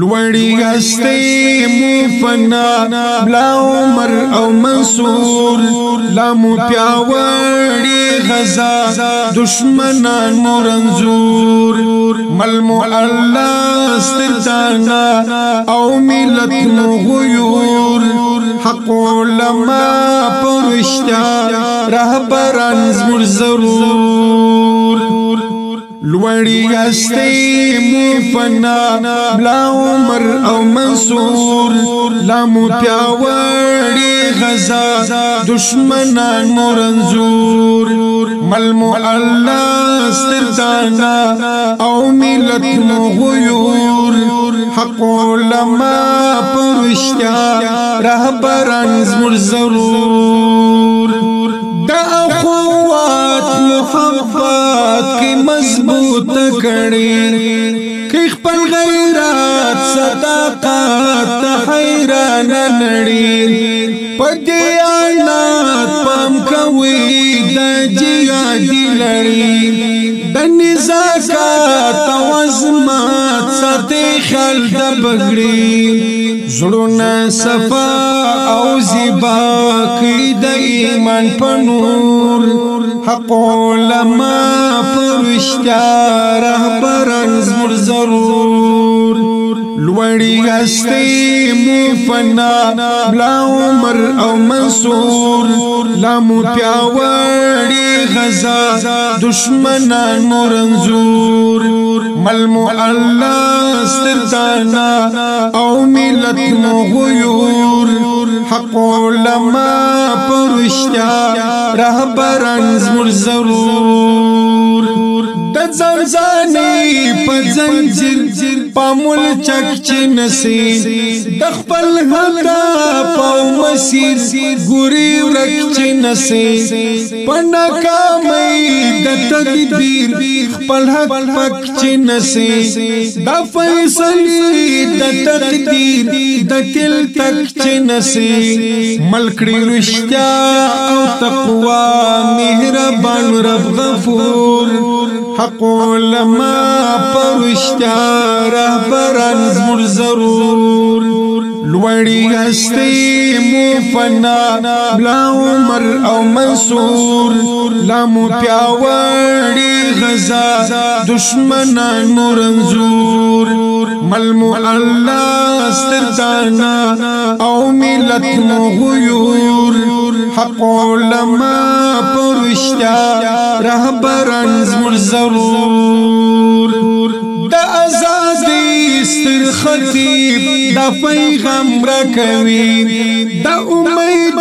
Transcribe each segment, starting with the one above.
لوړی غستی مو فنا بلا عمر او منصور لا مو پیاوړی غزا دشمنان مرنزور مل مو الله ستردانا او ملت مو غیور حق علما پرشتہ رهبران زمر ضرور لوړی هستی مو فنا بلا عمر او منصور لامو پیاوړی غزا دشمنان مرنزور ملمو الله سردانا او ملت مو غیور حق علما پرشتیا رهبران زمر ضرور محبت کی مضبوط کړي کی خپل غیرت صداقت حیران نړي پدې انا پم کوي د جیادی لړي د نزاکات وزمات ساتي خل د بغړي زړونه صفا او زیبا کړي د ایمان په نور حق علما پرشتیا رهبران زمر ضرور لوړی غستی مو فنا بلا عمر او منصور لا مو پیاوړی غزا دشمنان مرنزور ملمو الله ستردانا او ملت مو غیور حق علما پرشتیا رهبران زمر ضرور زنزانی په زنجیر پامول چک چې نسی د خپل هلتا پاو مسیر ګوري ورک چې نسی پنکا مې د تدبیر خپل حق پک چې نسی د فیصلې د تدبیر د تل تک چې نسی ملکړي رښتیا او تقوا مهربان رب غفور حق علما پرشتیا رهبران زمور ضرور لوړی هستی مو فنا بلا عمر او منصور لا مو پیاوړی غزا دشمنان مرنزور ملمو الله ستردانا او ملت مو غیور حق علماء پرشتیا رهبران زمر ضرور د ازادي ستر خطیب دا پیغام را کوي دا امید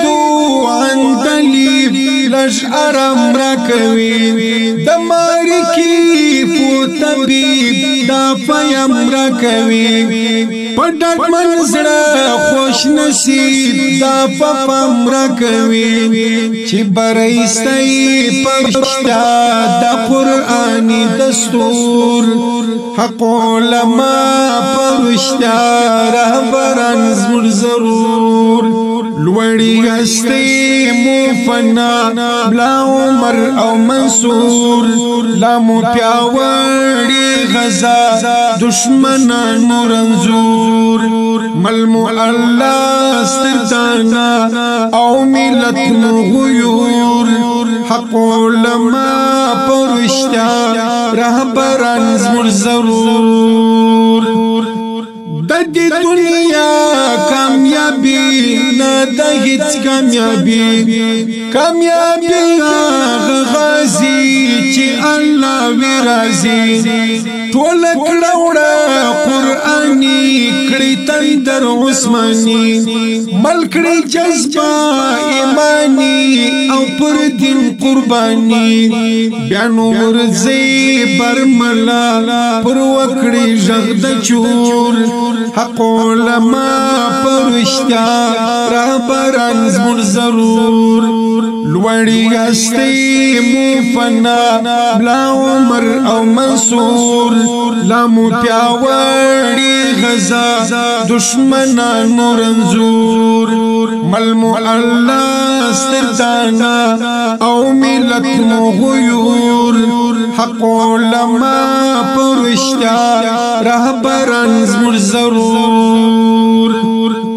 عندلیب لش ارم را کوي د مارکی طبيب دا پیم را کوي پټک منځړه خوش نصیب دا پپم را کوي چې برېستای پښتا د قرآني دستور حق علما پرشتہ رهبران زمر ضرور لوړی هستی مو فنا بلا عمر او منصور لا مو پیاوړی غزا دشمنان مرنزور ملمو الله ستردانا او ملت مو غیور حق علما پرشتیا رهبران زمر ضرور د دنیا کامیابی نه د هیڅ کامیابی کامیابی غازی چې الله وی راضي ټول کړوړه قرآني کړی تندر عثماني ملکړي جذبه ایمانی او پر دین قرباني بیا نور زی برملا پر وکړي ژغد چور حق علماء پرشتیا رهبران زمون ضرور لوړی استی مو فنا بلا عمر او منصور لا مو پیاوړی غزا دشمنان مرنزور ملمو الله سترتانا او ملت مو غیور حق علماء پرشتہ رہبران زمر ضرور